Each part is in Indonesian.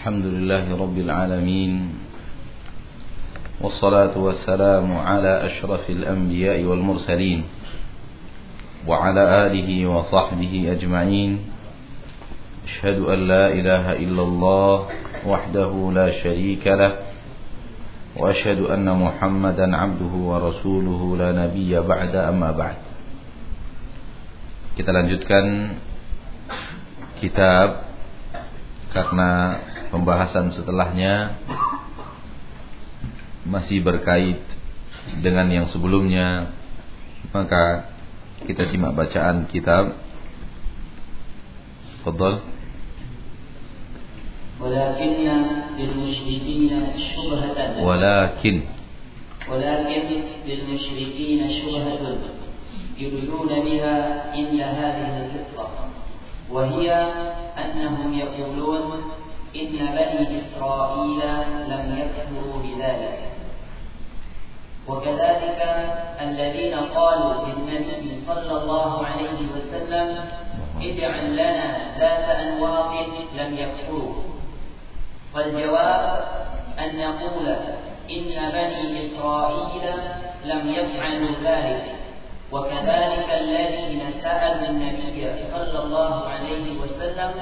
الحمد لله رب العالمين والصلاة والسلام على أشرف الأنبياء والمرسلين وعلى آله وصحبه أجمعين. أشهد أن لا إله إلا الله وحده لا شريك له وأشهد أن محمدا عبده ورسوله لا نبي بعد أما بعد. Kita lanjutkan kitab karena pembahasan setelahnya masih berkait dengan yang sebelumnya maka kita simak bacaan kitab Fadal ولكن للمشركين شبهة ولكن ولكن للمشركين شبهة يريدون بها إن هذه القصة وهي أنهم يقولون إن بني إسرائيل لم يكفروا بذلك. وكذلك الذين قالوا للنبي صلى الله عليه وسلم اجعل لنا ذات أنواط لم يكفروا. فالجواب أن نقول إن بني إسرائيل لم يفعلوا ذلك. وكذلك الذين سألوا النبي صلى الله عليه وسلم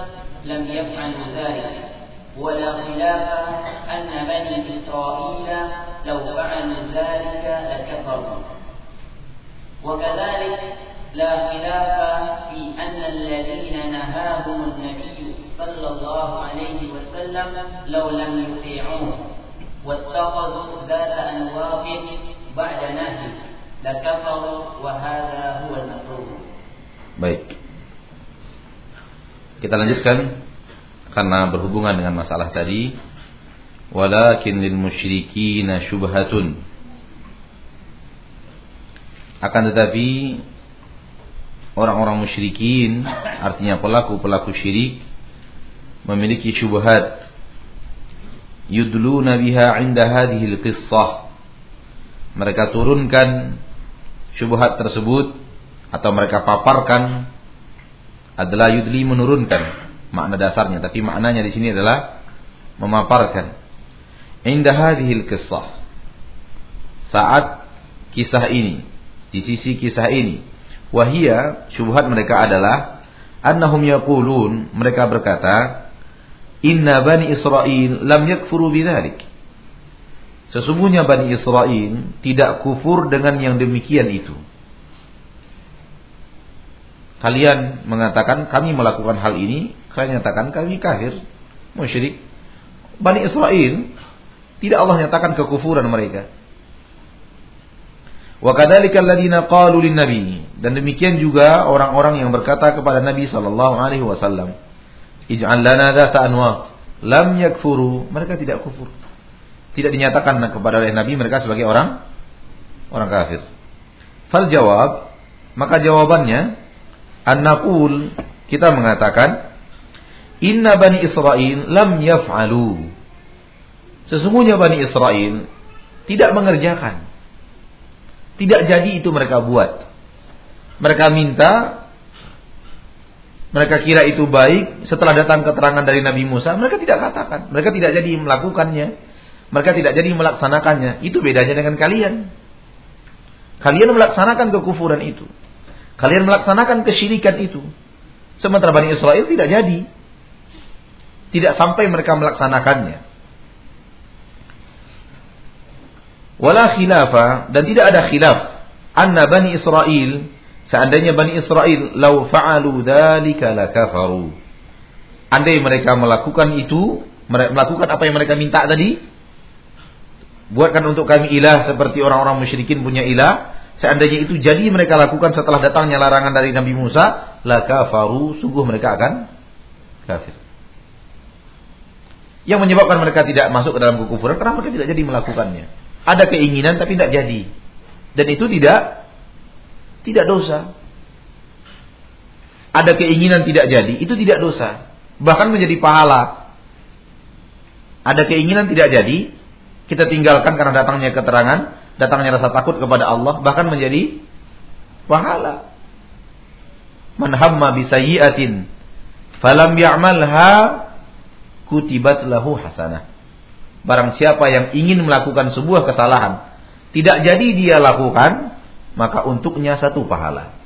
لم يفعلوا ذلك. ولا خلاف أن بني إسرائيل لو فعلوا ذلك لكفروا. وكذلك لا خلاف في أن الذين نهاهم النبي صلى الله عليه وسلم لو لم يطيعوه واتخذوا ذات أنواط بعد نهي لكفروا وهذا هو المفروض. Baik. Kita lanjutkan. Karena berhubungan dengan masalah tadi Walakin lil musyrikina syubhatun. Akan tetapi Orang-orang musyrikin Artinya pelaku-pelaku syirik Memiliki syubhat. Yudluna biha inda hadihil qissah. Mereka turunkan Syubhat tersebut Atau mereka paparkan adalah yudli menurunkan makna dasarnya. Tapi maknanya di sini adalah memaparkan. Indah hadhil kisah saat kisah ini di sisi kisah ini wahia syubhat mereka adalah annahum yaqulun mereka berkata inna bani israil lam yakfuru bidzalik. Sesungguhnya bani israil tidak kufur dengan yang demikian itu. Kalian mengatakan kami melakukan hal ini, kalian nyatakan kami kafir, musyrik. Bani Israel tidak Allah nyatakan kekufuran mereka. Wa alladziina qalu lin-nabi dan demikian juga orang-orang yang berkata kepada Nabi sallallahu alaihi wasallam, "Ij'al lana dzata anwa." Lam yakfuru, mereka tidak kufur. Tidak dinyatakan kepada oleh Nabi mereka sebagai orang orang kafir. Fal jawab, maka jawabannya An-naqul kita mengatakan Inna Bani Israel lam yaf'alu. Sesungguhnya Bani Israel tidak mengerjakan. Tidak jadi itu mereka buat. Mereka minta mereka kira itu baik setelah datang keterangan dari Nabi Musa, mereka tidak katakan, mereka tidak jadi melakukannya. Mereka tidak jadi melaksanakannya. Itu bedanya dengan kalian. Kalian melaksanakan kekufuran itu. Kalian melaksanakan kesyirikan itu. Sementara Bani Israel tidak jadi. Tidak sampai mereka melaksanakannya. Wala khilafa dan tidak ada khilaf anna Bani Israel seandainya Bani Israel lau fa'alu dzalika lakafaru. Andai mereka melakukan itu, melakukan apa yang mereka minta tadi, buatkan untuk kami ilah seperti orang-orang musyrikin punya ilah, Seandainya itu jadi mereka lakukan setelah datangnya larangan dari Nabi Musa, la kafaru, sungguh mereka akan kafir. Yang menyebabkan mereka tidak masuk ke dalam kekufuran karena mereka tidak jadi melakukannya. Ada keinginan tapi tidak jadi. Dan itu tidak tidak dosa. Ada keinginan tidak jadi, itu tidak dosa. Bahkan menjadi pahala. Ada keinginan tidak jadi, kita tinggalkan karena datangnya keterangan, datangnya rasa takut kepada Allah bahkan menjadi pahala. Man hamma bisayyi'atin falam ya'malha kutibat lahu hasanah. Barang siapa yang ingin melakukan sebuah kesalahan, tidak jadi dia lakukan, maka untuknya satu pahala.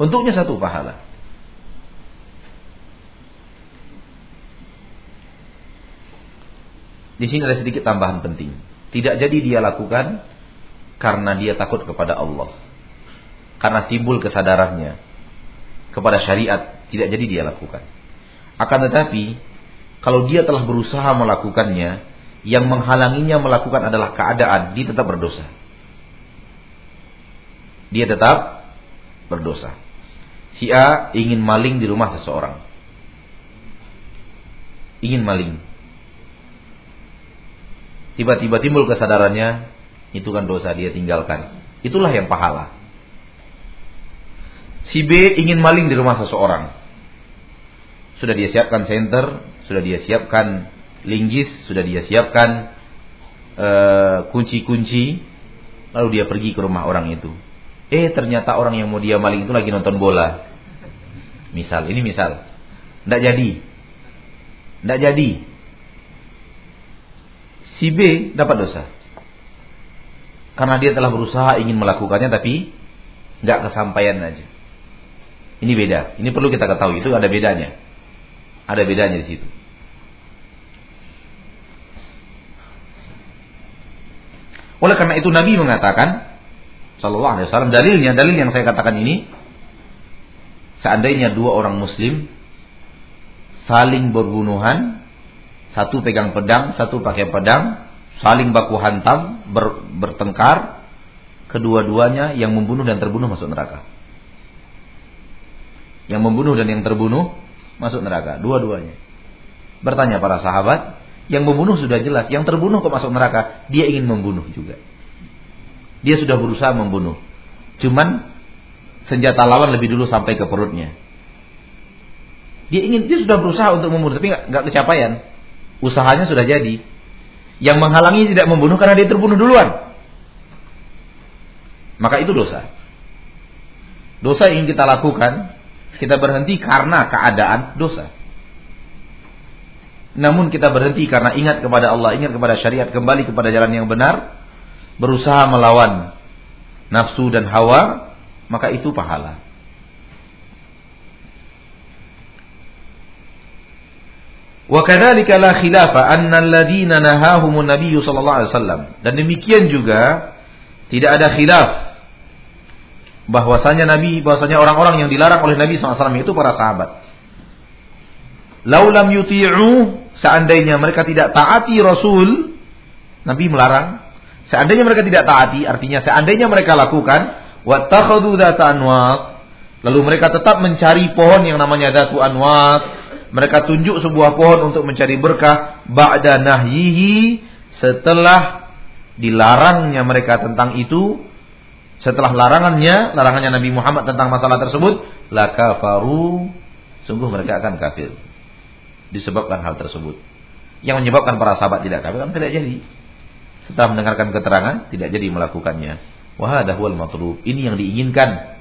Untuknya satu pahala. Di sini ada sedikit tambahan penting. Tidak jadi dia lakukan karena dia takut kepada Allah. Karena timbul kesadarannya kepada syariat, tidak jadi dia lakukan. Akan tetapi, kalau dia telah berusaha melakukannya, yang menghalanginya melakukan adalah keadaan, dia tetap berdosa. Dia tetap berdosa. Si A ingin maling di rumah seseorang. Ingin maling. Tiba-tiba timbul kesadarannya, itu kan dosa dia tinggalkan. Itulah yang pahala. Si B ingin maling di rumah seseorang. Sudah dia siapkan senter, sudah dia siapkan linggis, sudah dia siapkan eh, kunci-kunci, uh, lalu dia pergi ke rumah orang itu. Eh ternyata orang yang mau dia maling itu lagi nonton bola. Misal, ini misal. Tidak jadi. Tidak jadi. Si B dapat dosa. Karena dia telah berusaha ingin melakukannya tapi nggak kesampaian aja. Ini beda. Ini perlu kita ketahui. Itu ada bedanya. Ada bedanya di situ. Oleh karena itu Nabi mengatakan Sallallahu Alaihi Wasallam dalilnya dalil yang saya katakan ini seandainya dua orang Muslim saling berbunuhan satu pegang pedang satu pakai pedang saling baku hantam ber, bertengkar kedua-duanya yang membunuh dan terbunuh masuk neraka yang membunuh dan yang terbunuh masuk neraka dua-duanya bertanya para sahabat yang membunuh sudah jelas, yang terbunuh kok masuk neraka, dia ingin membunuh juga. Dia sudah berusaha membunuh. Cuman senjata lawan lebih dulu sampai ke perutnya. Dia ingin dia sudah berusaha untuk membunuh tapi nggak kecapaian. Usahanya sudah jadi. Yang menghalangi tidak membunuh karena dia terbunuh duluan. Maka itu dosa. Dosa yang kita lakukan, kita berhenti karena keadaan dosa. Namun kita berhenti karena ingat kepada Allah, ingat kepada syariat, kembali kepada jalan yang benar, berusaha melawan nafsu dan hawa, maka itu pahala. Wa kadzalika la khilafa anna alladziina nahahumun nabiyyu sallallahu alaihi wasallam. Dan demikian juga tidak ada khilaf bahwasanya Nabi bahwasanya orang-orang yang dilarang oleh Nabi SAW itu para sahabat. Laulam yuti'u seandainya mereka tidak taati Rasul, Nabi melarang. Seandainya mereka tidak taati, artinya seandainya mereka lakukan wattakhadhu anwat, lalu mereka tetap mencari pohon yang namanya datu anwat, mereka tunjuk sebuah pohon untuk mencari berkah ba'da nahyihi setelah dilarangnya mereka tentang itu setelah larangannya larangannya Nabi Muhammad tentang masalah tersebut la kafaru sungguh mereka akan kafir disebabkan hal tersebut. Yang menyebabkan para sahabat tidak kafir kan tidak jadi. Setelah mendengarkan keterangan tidak jadi melakukannya. Huwal matlub. Ini yang diinginkan.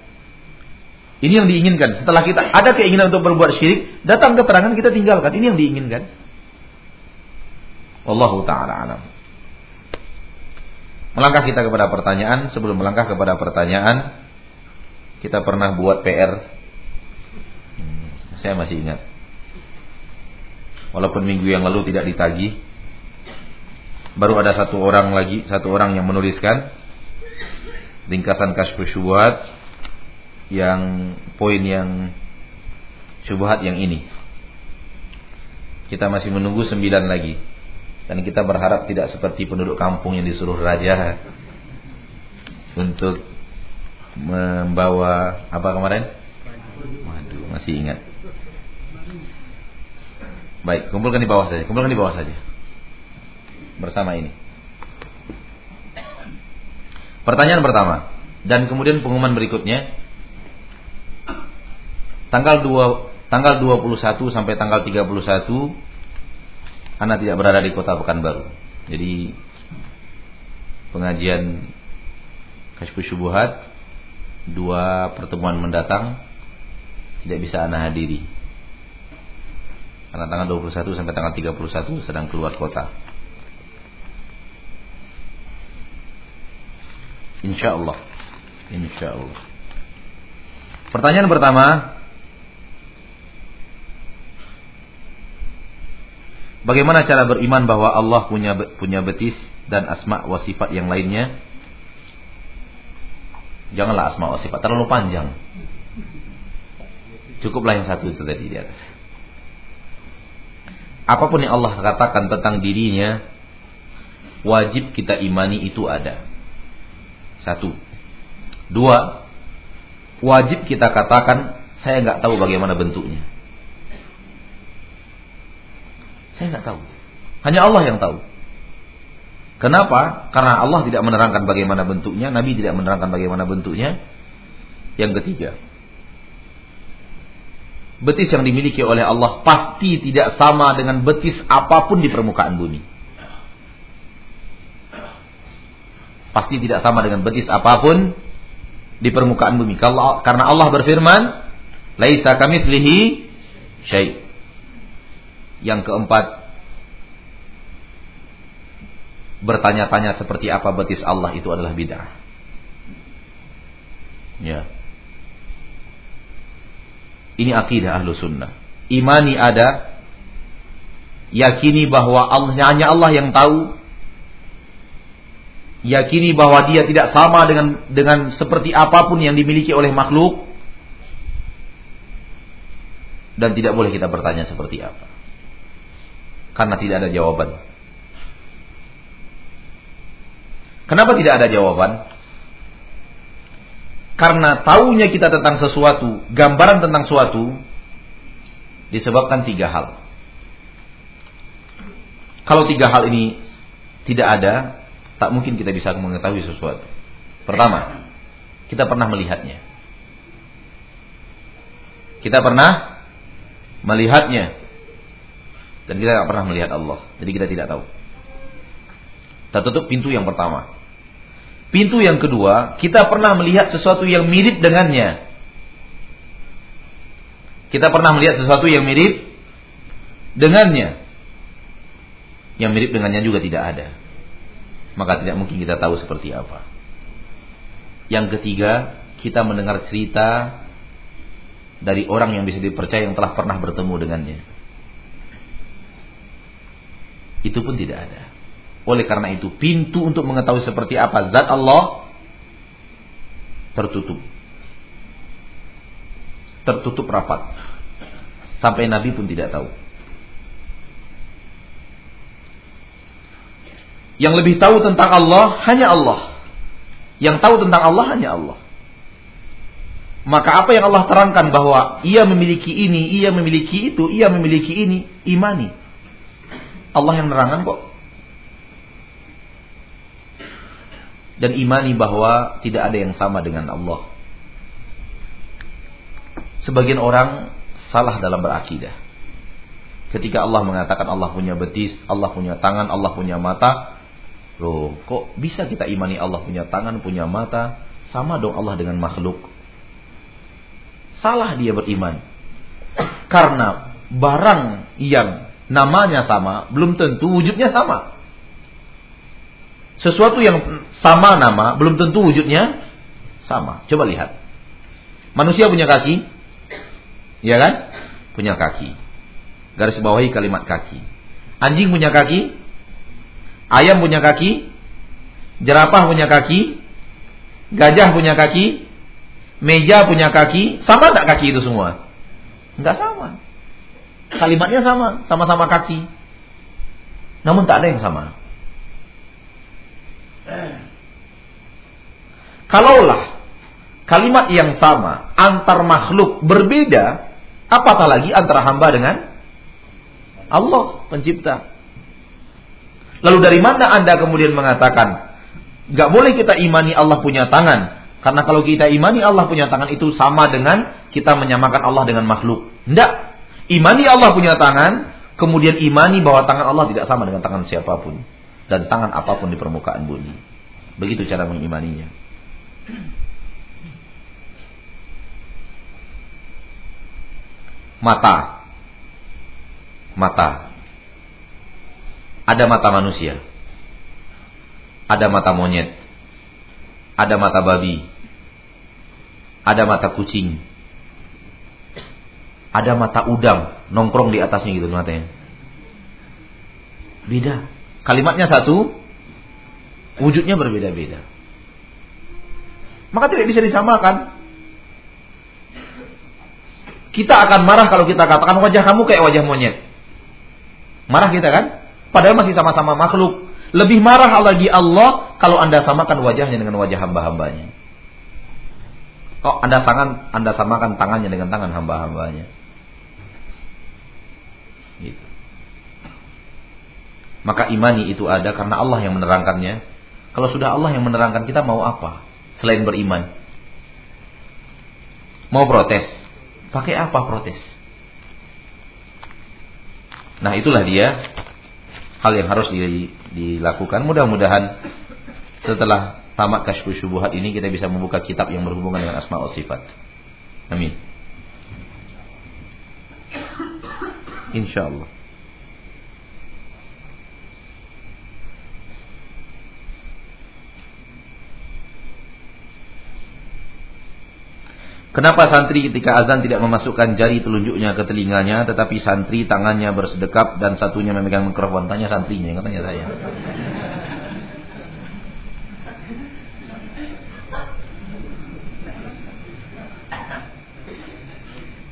Ini yang diinginkan. Setelah kita ada keinginan untuk berbuat syirik, datang keterangan kita tinggalkan. Ini yang diinginkan. Wallahu taala alam. Melangkah kita kepada pertanyaan, sebelum melangkah kepada pertanyaan, kita pernah buat PR. Hmm, saya masih ingat walaupun minggu yang lalu tidak ditagi. Baru ada satu orang lagi, satu orang yang menuliskan ringkasan kasih syubhat yang poin yang syubhat yang ini. Kita masih menunggu sembilan lagi. Dan kita berharap tidak seperti penduduk kampung yang disuruh raja untuk membawa apa kemarin? Waduh, masih ingat. Baik, kumpulkan di bawah saja. Kumpulkan di bawah saja. Bersama ini. Pertanyaan pertama dan kemudian pengumuman berikutnya. Tanggal 2 tanggal 21 sampai tanggal 31 Anda tidak berada di Kota Pekanbaru. Jadi pengajian Kashfu Syubuhat dua pertemuan mendatang tidak bisa Anda hadiri Karena tanggal 21 sampai tanggal 31 sedang keluar kota. Insya Allah. Insya Allah. Pertanyaan pertama. Bagaimana cara beriman bahwa Allah punya punya betis dan asma wa sifat yang lainnya? Janganlah asma wa sifat terlalu panjang. Cukuplah yang satu itu tadi di atas. Apa pun yang Allah katakan tentang dirinya, wajib kita imani itu ada. Satu. Dua, wajib kita katakan saya nggak tahu bagaimana bentuknya. Saya nggak tahu. Hanya Allah yang tahu. Kenapa? Karena Allah tidak menerangkan bagaimana bentuknya, Nabi tidak menerangkan bagaimana bentuknya. Yang ketiga, betis yang dimiliki oleh Allah pasti tidak sama dengan betis apa pun di permukaan bumi. Pasti tidak sama dengan betis apa pun di permukaan bumi. Kalau karena Allah berfirman, "Laisa kamitslihi syai'." Yang keempat, bertanya-tanya seperti apa betis Allah itu adalah bid'ah. Ya. Ini akidah ahlu sunnah. Imani ada, yakini bahwa Allah, hanya Allah yang tahu, yakini bahwa dia tidak sama dengan dengan seperti apa pun yang dimiliki oleh makhluk dan tidak boleh kita bertanya seperti apa karena tidak ada jawaban kenapa tidak ada jawaban karena taunya kita tentang sesuatu gambaran tentang suatu disebabkan tiga hal kalau tiga hal ini tidak ada tak mungkin kita bisa mengetahui sesuatu. Pertama, kita pernah melihatnya. Kita pernah melihatnya. Dan kita tidak pernah melihat Allah. Jadi kita tidak tahu. Kita tutup pintu yang pertama. Pintu yang kedua, kita pernah melihat sesuatu yang mirip dengannya. Kita pernah melihat sesuatu yang mirip dengannya. Yang mirip dengannya juga tidak ada maka tidak mungkin kita tahu seperti apa. Yang ketiga, kita mendengar cerita dari orang yang bisa dipercaya yang telah pernah bertemu dengannya. Itu pun tidak ada. Oleh karena itu, pintu untuk mengetahui seperti apa zat Allah tertutup. Tertutup rapat. Sampai Nabi pun tidak tahu. Yang lebih tahu tentang Allah hanya Allah. Yang tahu tentang Allah hanya Allah. Maka apa yang Allah terangkan bahwa ia memiliki ini, ia memiliki itu, ia memiliki ini, imani. Allah yang menerangkan kok. Dan imani bahwa tidak ada yang sama dengan Allah. Sebagian orang salah dalam berakidah. Ketika Allah mengatakan Allah punya betis, Allah punya tangan, Allah punya mata, Loh, kok bisa kita imani Allah punya tangan, punya mata? Sama dong Allah dengan makhluk. Salah dia beriman. Karena barang yang namanya sama, belum tentu wujudnya sama. Sesuatu yang sama nama, belum tentu wujudnya sama. Coba lihat. Manusia punya kaki? Ya kan? Punya kaki. Garis bawahi kalimat kaki. Anjing punya kaki? Ayam punya kaki, jerapah punya kaki, gajah punya kaki, meja punya kaki, sama tak kaki itu semua? Enggak sama. Kalimatnya sama, sama-sama kaki. Namun tak ada yang sama. Kalaulah kalimat yang sama antar makhluk berbeda, apatah lagi antara hamba dengan Allah pencipta. Lalu dari mana Anda kemudian mengatakan nggak boleh kita imani Allah punya tangan? Karena kalau kita imani Allah punya tangan itu sama dengan kita menyamakan Allah dengan makhluk. Tidak. Imani Allah punya tangan, kemudian imani bahwa tangan Allah tidak sama dengan tangan siapa pun dan tangan apa pun di permukaan bumi. Begitu cara mengimaninya. Mata. mata. Ada mata manusia. Ada mata monyet. Ada mata babi. Ada mata kucing. Ada mata udang nongkrong di atasnya gitu matanya. Beda. Kalimatnya satu, wujudnya berbeda-beda. Maka tidak bisa disamakan. Kita akan marah kalau kita katakan wajah kamu kayak wajah monyet. Marah kita kan? Padahal masih sama-sama makhluk. Lebih marah lagi Allah kalau Anda samakan wajahnya dengan wajah hamba-hambanya. Kok Anda tangan Anda samakan tangannya dengan tangan hamba-hambanya. Gitu. Maka imani itu ada karena Allah yang menerangkannya. Kalau sudah Allah yang menerangkan kita mau apa selain beriman? Mau protes? Pakai apa protes? Nah itulah dia hal yang harus dilakukan. Mudah-mudahan setelah tamat kasyfu syubuhat ini kita bisa membuka kitab yang berhubungan dengan asma wa sifat. Amin. Insyaallah. Kenapa santri ketika azan tidak memasukkan jari telunjuknya ke telinganya tetapi santri tangannya bersedekap dan satunya memegang mikrofon? Tanya santrinya, katanya saya.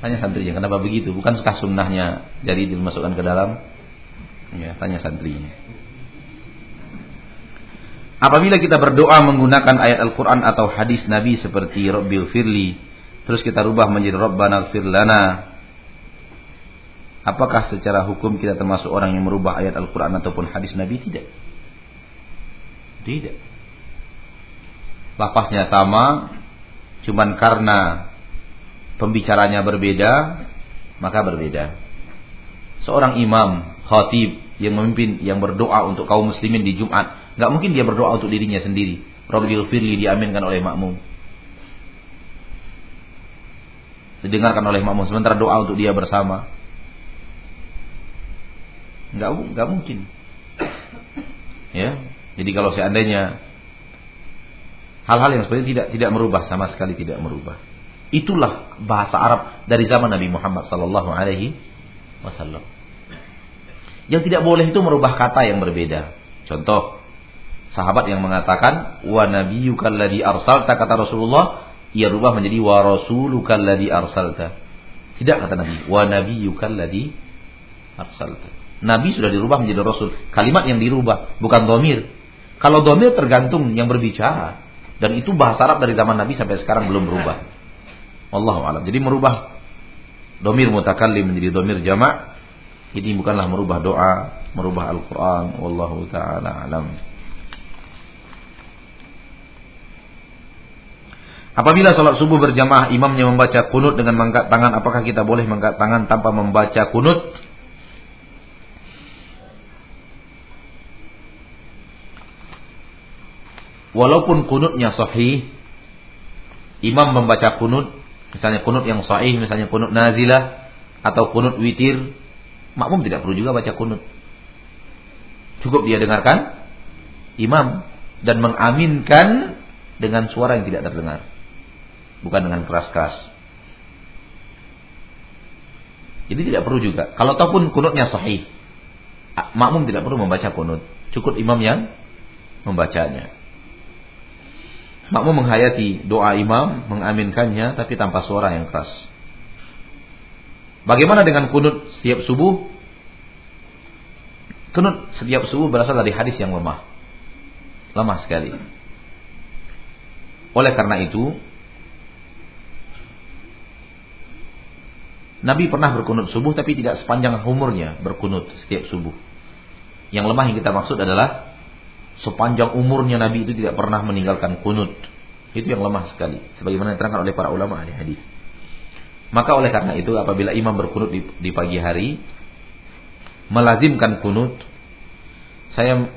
Tanya santrinya, kenapa begitu? Bukan sekah sunnahnya jari dimasukkan ke dalam? Ya, tanya santrinya. Apabila kita berdoa menggunakan ayat Al-Quran atau hadis Nabi seperti Rabbil Firli, terus kita rubah menjadi Rabbana ighfir lana. Apakah secara hukum kita termasuk orang yang merubah ayat Al-Qur'an ataupun hadis Nabi? Tidak. Tidak. Lafaznya sama cuman karena pembicaranya berbeda maka berbeda. Seorang imam khatib yang memimpin yang berdoa untuk kaum muslimin di Jumat nggak mungkin dia berdoa untuk dirinya sendiri. Rabbil firli diaminkan oleh makmum didengarkan oleh makmum. Sementara doa untuk dia bersama. Nggak nggak mungkin. Ya jadi kalau seandainya hal-hal yang seperti tidak tidak merubah sama sekali tidak merubah. Itulah bahasa Arab dari zaman Nabi Muhammad Sallallahu Alaihi Wasallam. Yang tidak boleh itu merubah kata yang berbeda. Contoh sahabat yang mengatakan wa nabiyyukal arsalta kata Rasulullah ia rubah menjadi wa rasulukal ladzi arsalta. Tidak kata Nabi, wa nabiyyukal ladzi arsalta. Nabi sudah dirubah menjadi rasul. Kalimat yang dirubah, bukan domir. Kalau domir tergantung yang berbicara. Dan itu bahasa Arab dari zaman Nabi sampai sekarang belum berubah. Wallahu alam. Jadi merubah domir mutakallim menjadi domir jamak. Ini bukanlah merubah doa, merubah Al-Quran. Wallahu ta'ala alam. Apabila sholat subuh berjamaah imamnya membaca kunut dengan mengangkat tangan, apakah kita boleh mengangkat tangan tanpa membaca kunut? Walaupun kunutnya sahih, imam membaca kunut, misalnya kunut yang sahih, misalnya kunut nazilah atau kunut witir, makmum tidak perlu juga baca kunut. Cukup dia dengarkan imam dan mengaminkan dengan suara yang tidak terdengar bukan dengan keras-keras. Jadi tidak perlu juga. Kalau ataupun kunutnya sahih, makmum tidak perlu membaca kunut. Cukup imam yang membacanya. Makmum menghayati doa imam, mengaminkannya tapi tanpa suara yang keras. Bagaimana dengan kunut setiap subuh? Kunut setiap subuh berasal dari hadis yang lemah. Lemah sekali. Oleh karena itu, Nabi pernah berkunut subuh tapi tidak sepanjang umurnya berkunut setiap subuh. Yang lemah yang kita maksud adalah sepanjang umurnya Nabi itu tidak pernah meninggalkan kunut. Itu yang lemah sekali. Sebagaimana diterangkan oleh para ulama ahli hadis. Maka oleh karena itu apabila imam berkunut di, di pagi hari melazimkan kunut, saya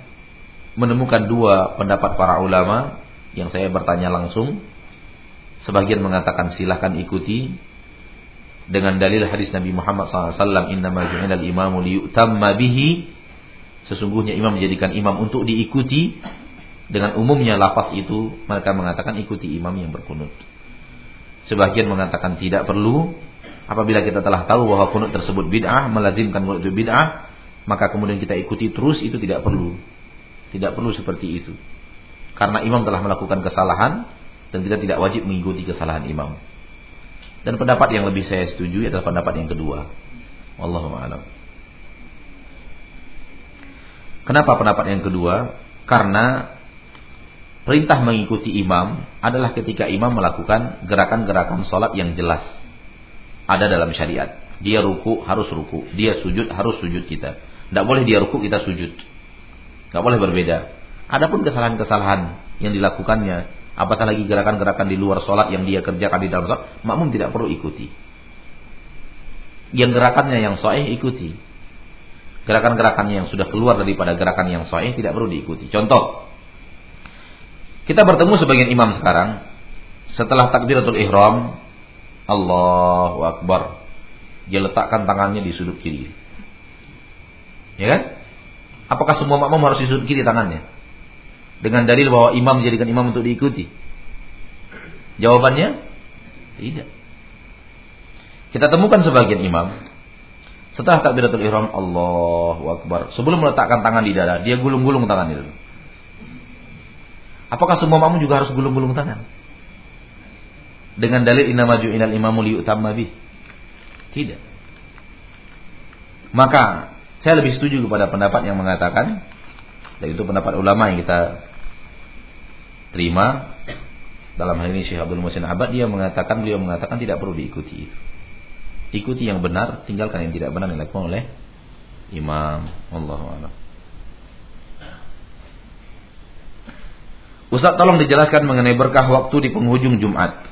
menemukan dua pendapat para ulama yang saya bertanya langsung. Sebagian mengatakan silahkan ikuti dengan dalil hadis Nabi Muhammad SAW innama ju'ilal imamu liyutamma bihi. Sesungguhnya imam menjadikan imam untuk diikuti. Dengan umumnya lafaz itu mereka mengatakan ikuti imam yang berkunut. Sebagian mengatakan tidak perlu. Apabila kita telah tahu bahwa kunut tersebut bid'ah melazimkan kunut itu bid'ah maka kemudian kita ikuti terus itu tidak perlu. Tidak perlu seperti itu. Karena imam telah melakukan kesalahan dan kita tidak wajib mengikuti kesalahan imam dan pendapat yang lebih saya setuju adalah pendapat yang kedua. Wallahu a'lam. Kenapa pendapat yang kedua? Karena perintah mengikuti imam adalah ketika imam melakukan gerakan-gerakan sholat yang jelas. Ada dalam syariat. Dia ruku harus ruku. Dia sujud harus sujud kita. Tidak boleh dia ruku kita sujud. Tidak boleh berbeda. Adapun kesalahan-kesalahan yang dilakukannya Apatah lagi gerakan-gerakan di luar sholat yang dia kerjakan di dalam sholat, makmum tidak perlu ikuti. Yang gerakannya yang sahih ikuti. Gerakan-gerakannya yang sudah keluar daripada gerakan yang sahih tidak perlu diikuti. Contoh, kita bertemu sebagian imam sekarang, setelah takbiratul ihram, Allahu Akbar. Dia letakkan tangannya di sudut kiri. Ya kan? Apakah semua makmum harus di sudut kiri tangannya? Dengan dalil bahwa imam menjadikan imam untuk diikuti? Jawabannya tidak. Kita temukan sebagian imam setelah takbiratul ihram Allahu akbar. Sebelum meletakkan tangan di dada, dia gulung-gulung tangan itu. Apakah semua makmum juga harus gulung-gulung tangan? Dengan dalil maju inal imamu liyutamma bih. Tidak. Maka saya lebih setuju kepada pendapat yang mengatakan dan itu pendapat ulama yang kita terima dalam hal ini Syekh Abdul Musin Abad dia mengatakan beliau mengatakan tidak perlu diikuti. Ikuti yang benar, tinggalkan yang tidak benar yang dilakukan oleh imam. Allahu a'lam. Ustaz tolong dijelaskan mengenai berkah waktu di penghujung Jumat.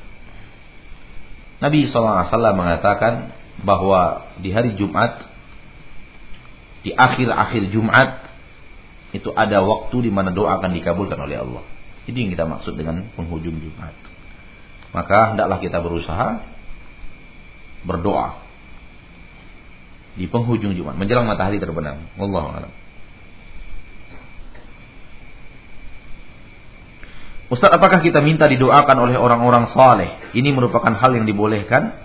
Nabi SAW mengatakan bahwa di hari Jumat, di akhir-akhir Jumat, itu ada waktu di mana doa akan dikabulkan oleh Allah. Itu yang kita maksud dengan penghujung Jumat. Maka hendaklah kita berusaha berdoa di penghujung Jumat menjelang matahari terbenam. Wallahu a'lam. Ustaz, apakah kita minta didoakan oleh orang-orang saleh? Ini merupakan hal yang dibolehkan?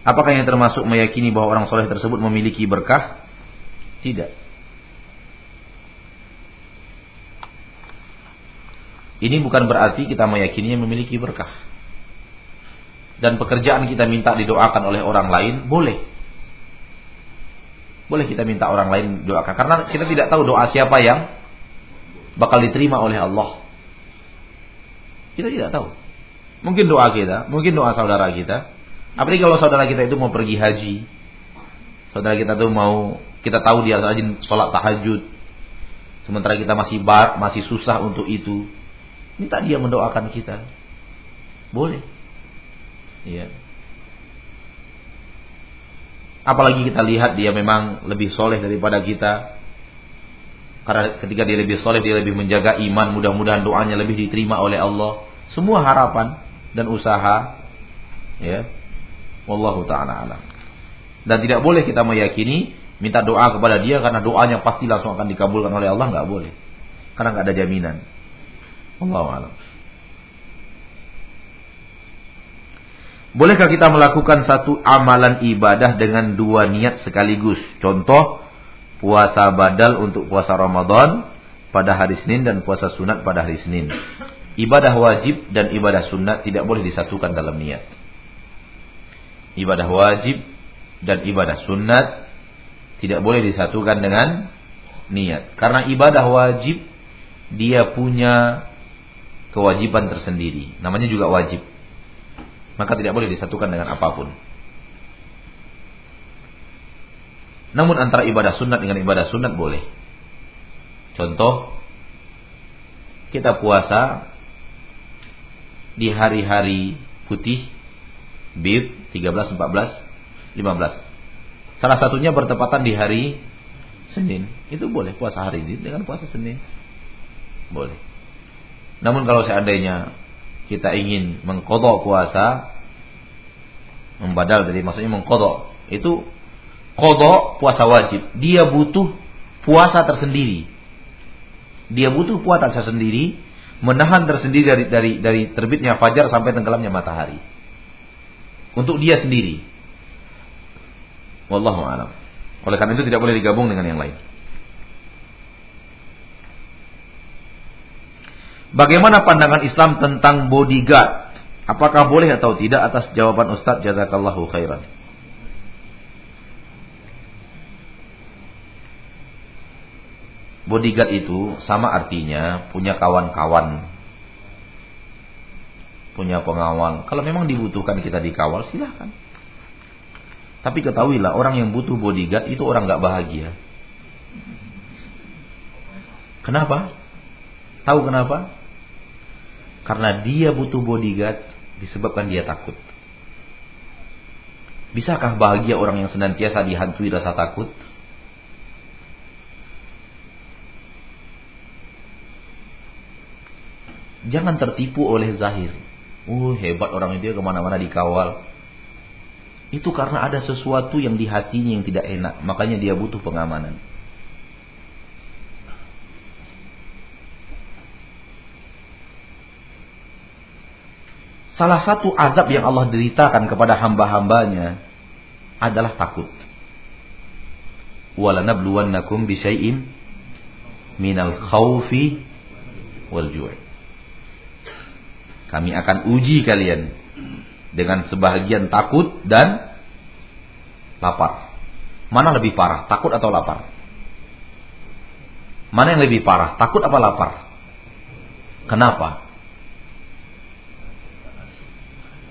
Apakah yang termasuk meyakini bahwa orang soleh tersebut memiliki berkah? Tidak. Ini bukan berarti kita meyakini yang memiliki berkah. Dan pekerjaan kita minta didoakan oleh orang lain, boleh. Boleh kita minta orang lain doakan. Karena kita tidak tahu doa siapa yang bakal diterima oleh Allah. Kita tidak tahu. Mungkin doa kita, mungkin doa saudara kita. Apalagi kalau saudara kita itu mau pergi haji. Saudara kita tuh mau, kita tahu dia rajin sholat tahajud. Sementara kita masih bar, masih susah untuk itu. Minta dia mendoakan kita. Boleh. Iya. Apalagi kita lihat dia memang lebih soleh daripada kita. Karena ketika dia lebih soleh, dia lebih menjaga iman. Mudah-mudahan doanya lebih diterima oleh Allah. Semua harapan dan usaha. Ya. Wallahu ta'ala alam. Dan tidak boleh kita meyakini minta doa kepada dia karena doanya pasti langsung akan dikabulkan oleh Allah. nggak boleh. Karena nggak ada jaminan. Allah alam. Bolehkah kita melakukan satu amalan ibadah dengan dua niat sekaligus? Contoh, puasa badal untuk puasa Ramadan pada hari Senin dan puasa sunat pada hari Senin. Ibadah wajib dan ibadah sunat tidak boleh disatukan dalam niat. Ibadah wajib dan ibadah sunat tidak boleh disatukan dengan niat. Karena ibadah wajib dia punya kewajiban tersendiri. Namanya juga wajib. Maka tidak boleh disatukan dengan apa pun. Namun antara ibadah sunat dengan ibadah sunat boleh. Contoh, kita puasa di hari-hari putih, bib, 13, 14, 15. Salah satunya bertepatan di hari Senin. Itu boleh puasa hari ini dengan puasa Senin. Boleh. Namun kalau seandainya kita ingin mengkodok puasa Membadal dari maksudnya mengkodok. Itu kodok puasa wajib. Dia butuh puasa tersendiri. Dia butuh puasa tersendiri, menahan tersendiri dari dari dari terbitnya fajar sampai tenggelamnya matahari. Untuk dia sendiri. Wallahu a'lam. Oleh karena itu tidak boleh digabung dengan yang lain. Bagaimana pandangan Islam tentang bodyguard? Apakah boleh atau tidak atas jawaban Ustaz jazakallahu khairan. Bodyguard itu sama artinya punya kawan-kawan. Punya pengawal. Kalau memang dibutuhkan kita dikawal silahkan. Tapi ketahuilah orang yang butuh bodyguard itu orang gak bahagia. Kenapa? Tahu kenapa? Karena dia butuh bodyguard disebabkan dia takut. Bisakah bahagia orang yang senantiasa dihantui rasa takut? Jangan tertipu oleh zahir. Uh, hebat orang itu ya ke mana-mana dikawal. Itu karena ada sesuatu yang di hatinya yang tidak enak. Makanya dia butuh pengamanan. Salah satu azab yang Allah deritakan kepada hamba-hambanya adalah takut. Walanabluwannakum bisyai'in minal khawfi wal Kami akan uji kalian dengan sebahagian takut dan lapar. Mana lebih parah, takut atau lapar? Mana yang lebih parah, takut apa lapar? Kenapa?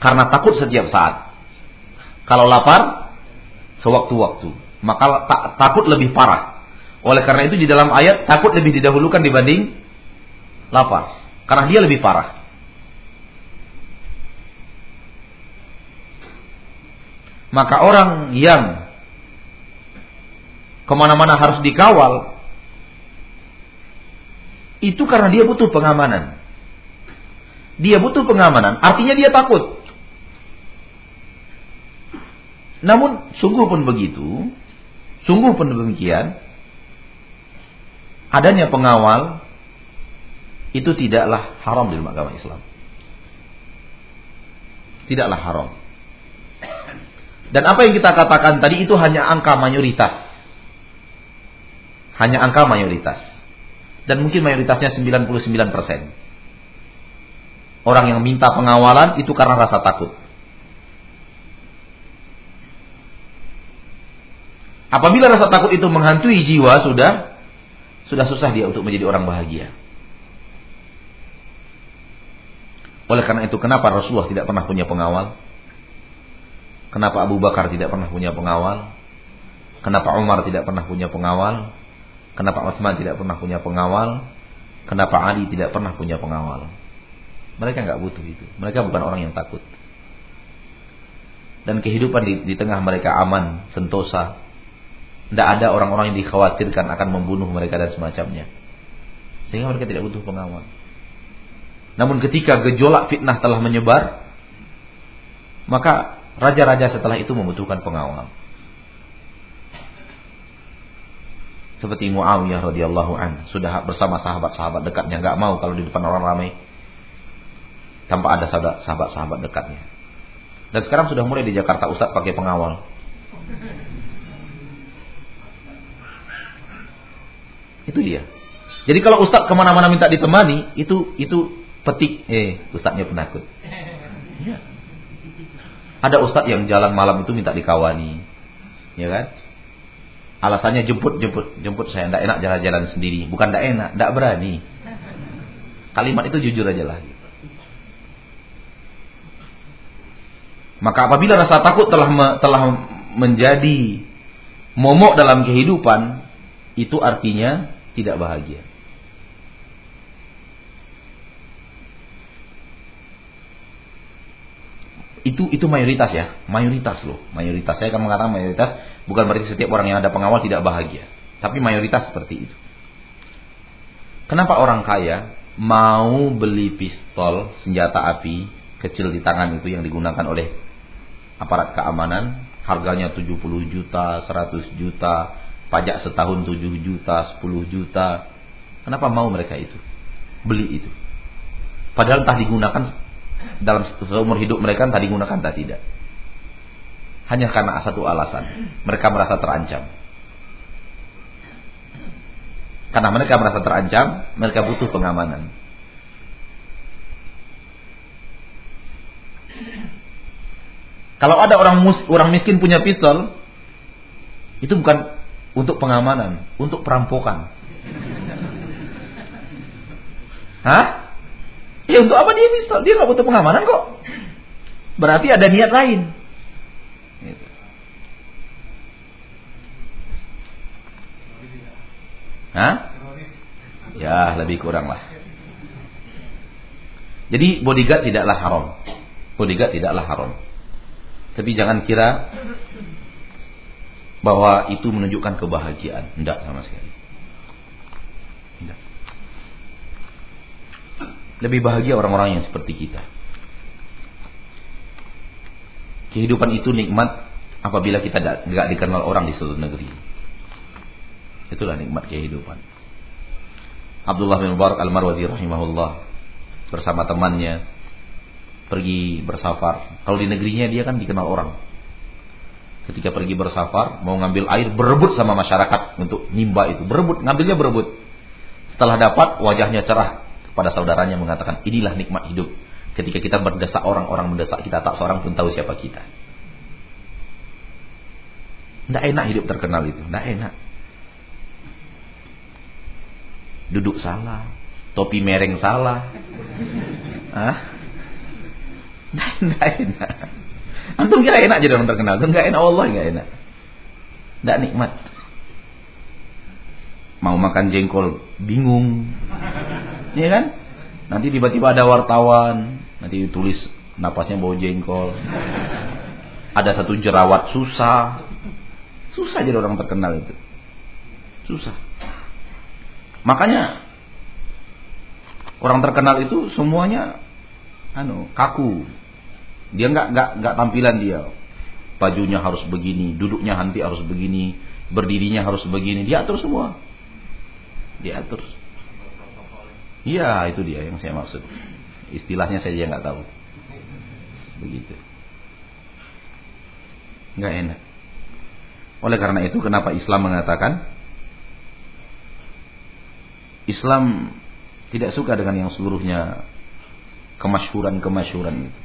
Karena takut setiap saat. Kalau lapar, sewaktu-waktu. Maka tak, takut lebih parah. Oleh karena itu di dalam ayat takut lebih didahulukan dibanding lapar. Karena dia lebih parah. Maka orang yang ke mana-mana harus dikawal, itu karena dia butuh pengamanan. Dia butuh pengamanan, artinya dia takut. Namun sungguh pun begitu, sungguh pun demikian, adanya pengawal itu tidaklah haram di agama Islam. Tidaklah haram. Dan apa yang kita katakan tadi itu hanya angka mayoritas. Hanya angka mayoritas. Dan mungkin mayoritasnya 99%. Orang yang minta pengawalan itu karena rasa takut. Apabila rasa takut itu menghantui jiwa sudah sudah susah dia untuk menjadi orang bahagia. Oleh karena itu kenapa Rasulullah tidak pernah punya pengawal? Kenapa Abu Bakar tidak pernah punya pengawal? Kenapa Umar tidak pernah punya pengawal? Kenapa Utsman tidak pernah punya pengawal? Kenapa Ali tidak pernah punya pengawal? Mereka nggak butuh itu. Mereka bukan orang yang takut. Dan kehidupan di, di tengah mereka aman, sentosa. Tidak ada orang-orang yang dikhawatirkan akan membunuh mereka dan semacamnya. Sehingga mereka tidak butuh pengawal. Namun ketika gejolak fitnah telah menyebar, maka Raja-raja setelah itu membutuhkan pengawal. Seperti Muawiyah radhiyallahu an sudah bersama sahabat-sahabat dekatnya, nggak mau kalau di depan orang ramai tanpa ada sahabat-sahabat dekatnya. Dan sekarang sudah mulai di Jakarta Ustaz pakai pengawal. Itu dia. Jadi kalau Ustaz ke mana-mana minta ditemani, itu itu petik, eh Ustaznya penakut. Ya. Ada ustadz yang jalan malam itu minta dikawani. Ya kan? Alasannya jemput, jemput, jemput saya tidak enak jalan-jalan sendiri. Bukan tidak enak, tidak berani. Kalimat itu jujur aja lah. Maka apabila rasa takut telah telah menjadi momok dalam kehidupan, itu artinya tidak bahagia. itu itu mayoritas ya, mayoritas loh, mayoritas. Saya akan mengatakan mayoritas bukan berarti setiap orang yang ada pengawal tidak bahagia, tapi mayoritas seperti itu. Kenapa orang kaya mau beli pistol senjata api kecil di tangan itu yang digunakan oleh aparat keamanan, harganya 70 juta, 100 juta, pajak setahun 7 juta, 10 juta. Kenapa mau mereka itu? Beli itu. Padahal entah digunakan dalam seumur hidup mereka entah digunakan entah tidak. Hanya karena satu alasan. Mereka merasa terancam. Karena mereka merasa terancam, mereka butuh pengamanan. Kalau ada orang mus, orang miskin punya pistol, itu bukan untuk pengamanan, untuk perampokan. Hah? Ya untuk apa dia pistol? Dia nggak butuh pengamanan kok. Berarti ada niat lain. Gitu. Hah? Ya lebih kurang lah. Jadi bodyguard tidaklah haram. Bodyguard tidaklah haram. Tapi jangan kira bahwa itu menunjukkan kebahagiaan. Tidak sama sekali. Tidak. Lebih bahagia orang-orang yang seperti kita. Kehidupan itu nikmat apabila kita tidak dikenal orang di suatu negeri. Itulah nikmat kehidupan. Abdullah bin Mubarak Al-Marwazi rahimahullah bersama temannya pergi bersafar. Kalau di negerinya dia kan dikenal orang. Ketika pergi bersafar, mau ngambil air berebut sama masyarakat untuk nimba itu. Berebut, ngambilnya berebut. Setelah dapat, wajahnya cerah kepada saudaranya mengatakan, inilah nikmat hidup. Ketika kita berdesak orang-orang mendesak kita, tak seorang pun tahu siapa kita. Tidak enak hidup terkenal itu, tidak enak. Duduk salah, topi mereng salah. Hah? Tidak enak. Antum kira enak jadi orang terkenal? Itu enggak enak Allah enggak enak. Enggak nikmat. Mau makan jengkol bingung. Iya kan? Nanti tiba-tiba ada wartawan, nanti ditulis napasnya bau jengkol. Ada satu jerawat susah. Susah jadi orang terkenal itu. Susah. Makanya orang terkenal itu semuanya anu kaku dia nggak nggak nggak tampilan dia. Bajunya harus begini, duduknya nanti harus begini, berdirinya harus begini. Dia atur semua. Dia atur. Iya, itu dia yang saya maksud. Istilahnya saya nggak tahu. Begitu. Nggak enak. Oleh karena itu kenapa Islam mengatakan Islam tidak suka dengan yang seluruhnya kemasyhuran-kemasyhuran itu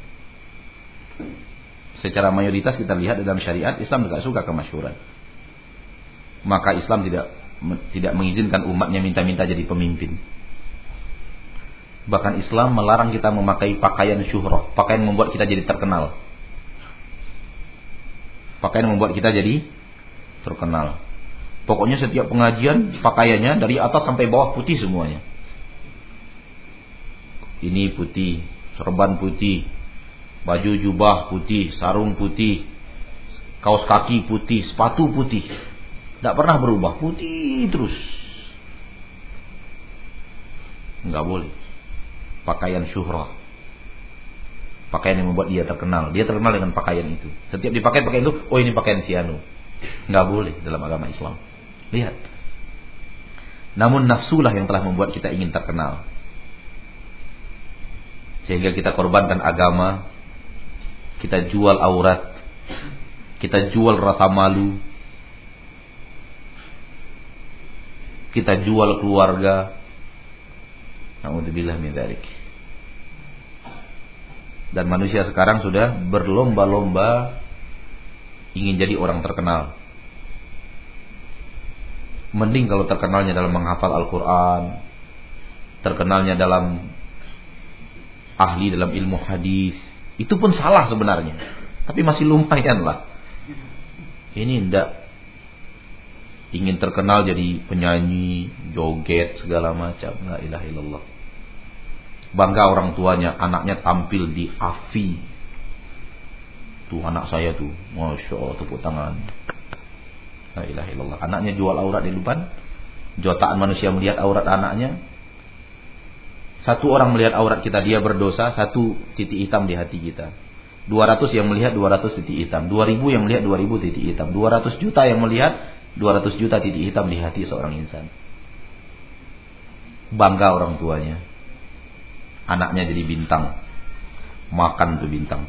secara mayoritas kita lihat dalam syariat Islam tidak suka kemasyhuran. Maka Islam tidak tidak mengizinkan umatnya minta-minta jadi pemimpin. Bahkan Islam melarang kita memakai pakaian syuhrah, pakaian membuat kita jadi terkenal. Pakaian membuat kita jadi terkenal. Pokoknya setiap pengajian pakaiannya dari atas sampai bawah putih semuanya. Ini putih, serban putih, Baju jubah putih, sarung putih, kaos kaki putih, sepatu putih. Tidak pernah berubah, putih terus. Enggak boleh. Pakaian syuhrah. Pakaian yang membuat dia terkenal. Dia terkenal dengan pakaian itu. Setiap dipakai pakaian itu, oh ini pakaian si Anu. Enggak boleh dalam agama Islam. Lihat. Namun nafsulah yang telah membuat kita ingin terkenal. Sehingga kita korbankan agama kita jual aurat, kita jual rasa malu, kita jual keluarga. Alhamdulillah min. Dan manusia sekarang sudah berlomba-lomba ingin jadi orang terkenal. Mending kalau terkenalnya dalam menghafal Al-Quran Terkenalnya dalam Ahli dalam ilmu hadis itu pun salah sebenarnya. Tapi masih lumayan lah. Ini ndak ingin terkenal jadi penyanyi, joget segala macam. La ilaha illallah. Bangga orang tuanya, anaknya tampil di AFI. Tuh anak saya tuh, masya Allah tepuk tangan. La ilaha illallah. Anaknya jual aurat di depan. Jutaan manusia melihat aurat anaknya. Satu orang melihat aurat kita dia berdosa, satu titik hitam di hati kita. 200 yang melihat 200 titik hitam. 2000 yang melihat 2000 titik hitam. 200 juta yang melihat 200 juta titik hitam di hati seorang insan. Bangga orang tuanya. Anaknya jadi bintang. Makan tuh bintang.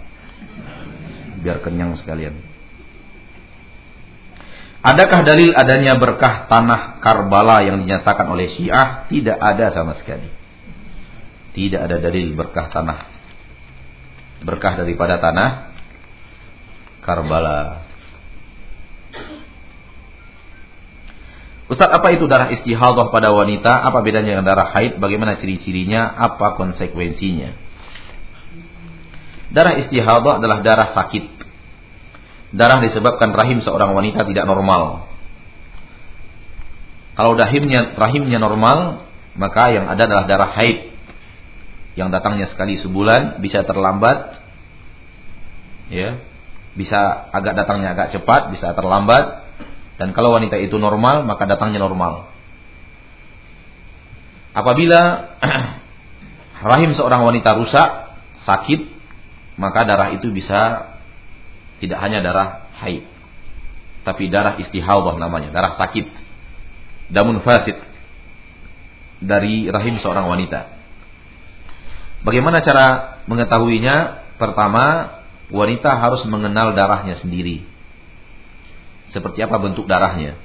Biar kenyang sekalian. Adakah dalil adanya berkah tanah Karbala yang dinyatakan oleh Syiah? Tidak ada sama sekali. Tidak ada dalil berkah tanah berkah daripada tanah Karbala. Ustaz, apa itu darah istihadah pada wanita? Apa bedanya dengan darah haid? Bagaimana ciri-cirinya? Apa konsekuensinya? Darah istihadah adalah darah sakit. Darah disebabkan rahim seorang wanita tidak normal. Kalau rahimnya, rahimnya normal, maka yang ada adalah darah haid yang datangnya sekali sebulan bisa terlambat ya bisa agak datangnya agak cepat bisa terlambat dan kalau wanita itu normal maka datangnya normal. Apabila rahim seorang wanita rusak sakit maka darah itu bisa tidak hanya darah haid tapi darah istihadah namanya darah sakit damun fasid dari rahim seorang wanita Bagaimana cara mengetahuinya? Pertama, wanita harus mengenal darahnya sendiri. Seperti apa bentuk darahnya?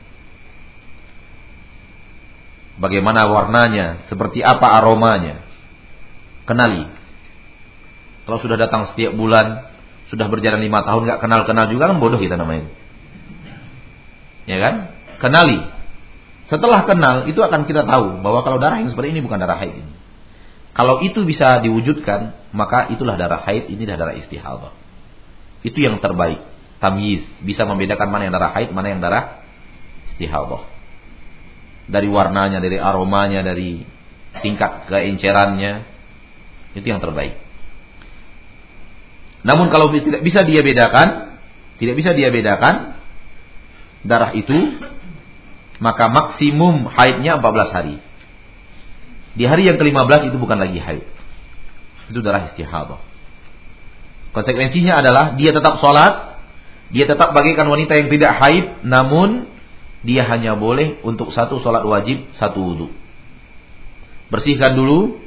Bagaimana warnanya? Seperti apa aromanya? Kenali. Kalau sudah datang setiap bulan, sudah berjalan lima tahun nggak kenal-kenal juga kan bodoh kita namanya. Ya kan? Kenali. Setelah kenal itu akan kita tahu bahwa kalau darah yang seperti ini bukan darah haid ini. Kalau itu bisa diwujudkan, maka itulah darah haid, inilah darah istihadah. Itu yang terbaik. Tamyiz bisa membedakan mana yang darah haid, mana yang darah istihadah. Dari warnanya, dari aromanya, dari tingkat keencerannya, itu yang terbaik. Namun kalau tidak bisa dia bedakan, tidak bisa dia bedakan darah itu, maka maksimum haidnya 14 hari. Di hari yang ke-15 itu bukan lagi haid. Itu darah istihadah. Konsekuensinya adalah dia tetap sholat, dia tetap bagaikan wanita yang tidak haid, namun dia hanya boleh untuk satu sholat wajib, satu wudhu. Bersihkan dulu,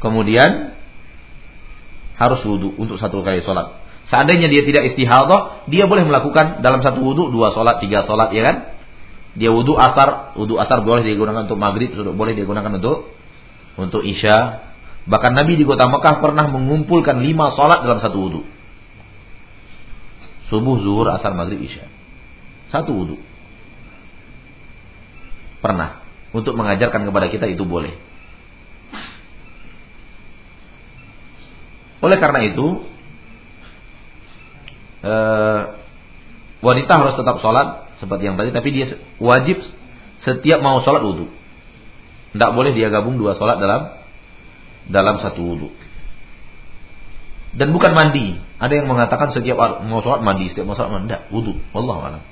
kemudian harus wudhu untuk satu kali sholat. Seandainya dia tidak istihadah, dia boleh melakukan dalam satu wudhu dua sholat, tiga sholat, ya kan? Dia wudhu asar, wudhu asar boleh digunakan untuk maghrib, boleh digunakan untuk untuk isya. Bahkan Nabi di kota Mekah pernah mengumpulkan lima sholat dalam satu wudhu. Subuh, zuhur, asar, maghrib, isya. Satu wudhu. Pernah. Untuk mengajarkan kepada kita itu boleh. Oleh karena itu, eh, wanita harus tetap sholat seperti yang tadi tapi dia wajib setiap mau sholat wudhu tidak boleh dia gabung dua sholat dalam dalam satu wudhu dan bukan mandi. Ada yang mengatakan setiap mau sholat mandi setiap mau sholat mandi tidak wudhu Allah alam.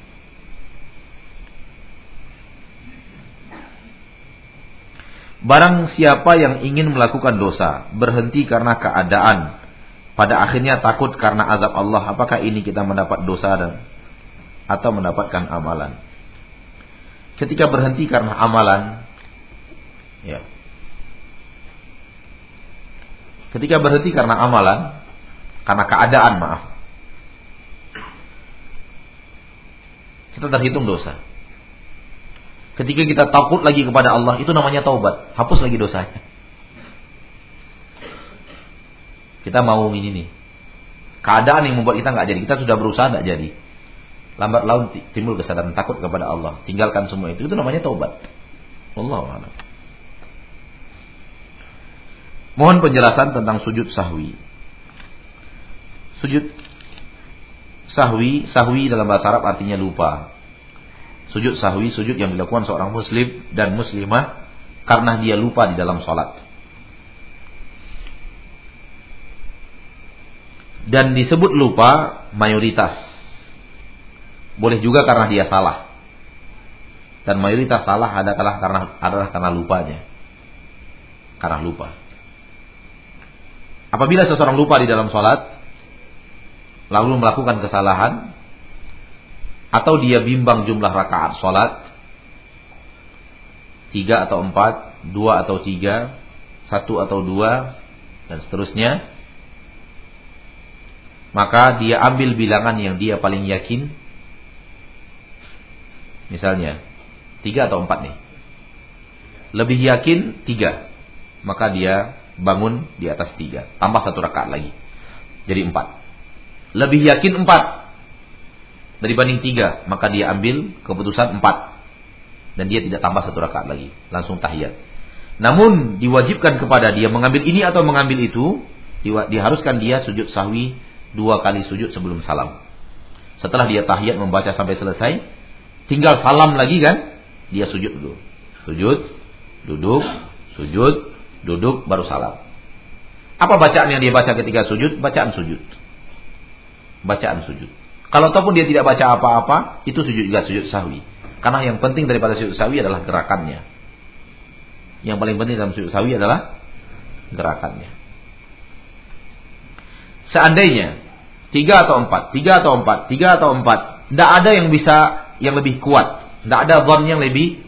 Barang siapa yang ingin melakukan dosa berhenti karena keadaan. Pada akhirnya takut karena azab Allah. Apakah ini kita mendapat dosa dan atau mendapatkan amalan. Ketika berhenti karena amalan, ya. Ketika berhenti karena amalan, karena keadaan maaf, kita terhitung dosa. Ketika kita takut lagi kepada Allah, itu namanya taubat. Hapus lagi dosanya. Kita mau ini nih. Keadaan yang membuat kita nggak jadi. Kita sudah berusaha nggak jadi lambat laun timbul kesadaran takut kepada Allah, tinggalkan semua itu. Itu namanya taubat. Allah. Mohon penjelasan tentang sujud sahwi. Sujud sahwi, sahwi dalam bahasa Arab artinya lupa. Sujud sahwi, sujud yang dilakukan seorang muslim dan muslimah karena dia lupa di dalam sholat. Dan disebut lupa mayoritas boleh juga karena dia salah. Dan mayoritas salah adalah karena adalah karena lupanya. Karena lupa. Apabila seseorang lupa di dalam sholat, lalu melakukan kesalahan, atau dia bimbang jumlah rakaat sholat, tiga atau empat, dua atau tiga, satu atau dua, dan seterusnya, maka dia ambil bilangan yang dia paling yakin. Misalnya, tiga atau empat nih. Lebih yakin tiga. Maka dia bangun di atas tiga. Tambah satu rakaat lagi. Jadi empat. Lebih yakin empat. Dibanding tiga. Maka dia ambil keputusan empat. Dan dia tidak tambah satu rakaat lagi. Langsung tahiyat. Namun diwajibkan kepada dia mengambil ini atau mengambil itu. Diharuskan dia sujud sahwi dua kali sujud sebelum salam. Setelah dia tahiyat membaca sampai selesai. Tinggal salam lagi kan. Dia sujud dulu. Sujud. Duduk. Sujud duduk baru salam. Apa bacaan yang dia baca ketika sujud? Bacaan sujud. Bacaan sujud. Kalau ataupun dia tidak baca apa-apa, itu sujud juga sujud sahwi. Karena yang penting daripada sujud sahwi adalah gerakannya. Yang paling penting dalam sujud sahwi adalah gerakannya. Seandainya tiga atau empat, tiga atau empat, tiga atau empat, tidak ada yang bisa yang lebih kuat, tidak ada zon yang lebih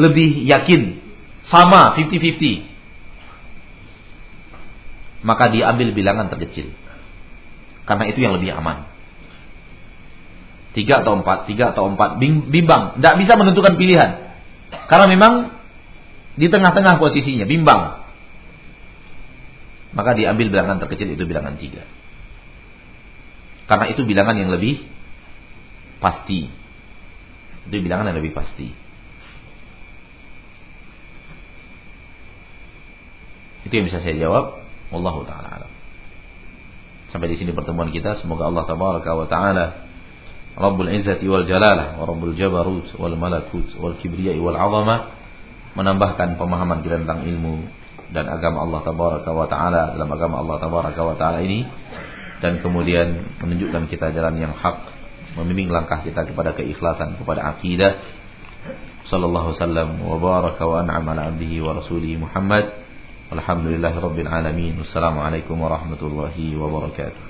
lebih yakin sama 50-50. Maka diambil bilangan terkecil. Karena itu yang lebih aman. Tiga atau empat, tiga atau empat, bimbang. Tidak bisa menentukan pilihan. Karena memang di tengah-tengah posisinya, bimbang. Maka diambil bilangan terkecil itu bilangan tiga. Karena itu bilangan yang lebih pasti. Itu bilangan yang lebih pasti. Itu yang bisa saya jawab. Wallahu taala alam. Sampai di sini pertemuan kita. Semoga Allah tabaraka wa taala Rabbul Izzati wal Jalalah wa Rabbul Jabarut wal Malakut wal Kibriya wal Azama menambahkan pemahaman kita tentang ilmu dan agama Allah tabaraka wa taala dalam agama Allah tabaraka wa taala ini dan kemudian menunjukkan kita jalan yang hak membimbing langkah kita kepada keikhlasan kepada akidah. Sallallahu wasallam wa baraka wa an'ama ala abdihi wa rasulihi Muhammad. Alhamdulillah Rabbil Alamin. Wassalamualaikum warahmatullahi wabarakatuh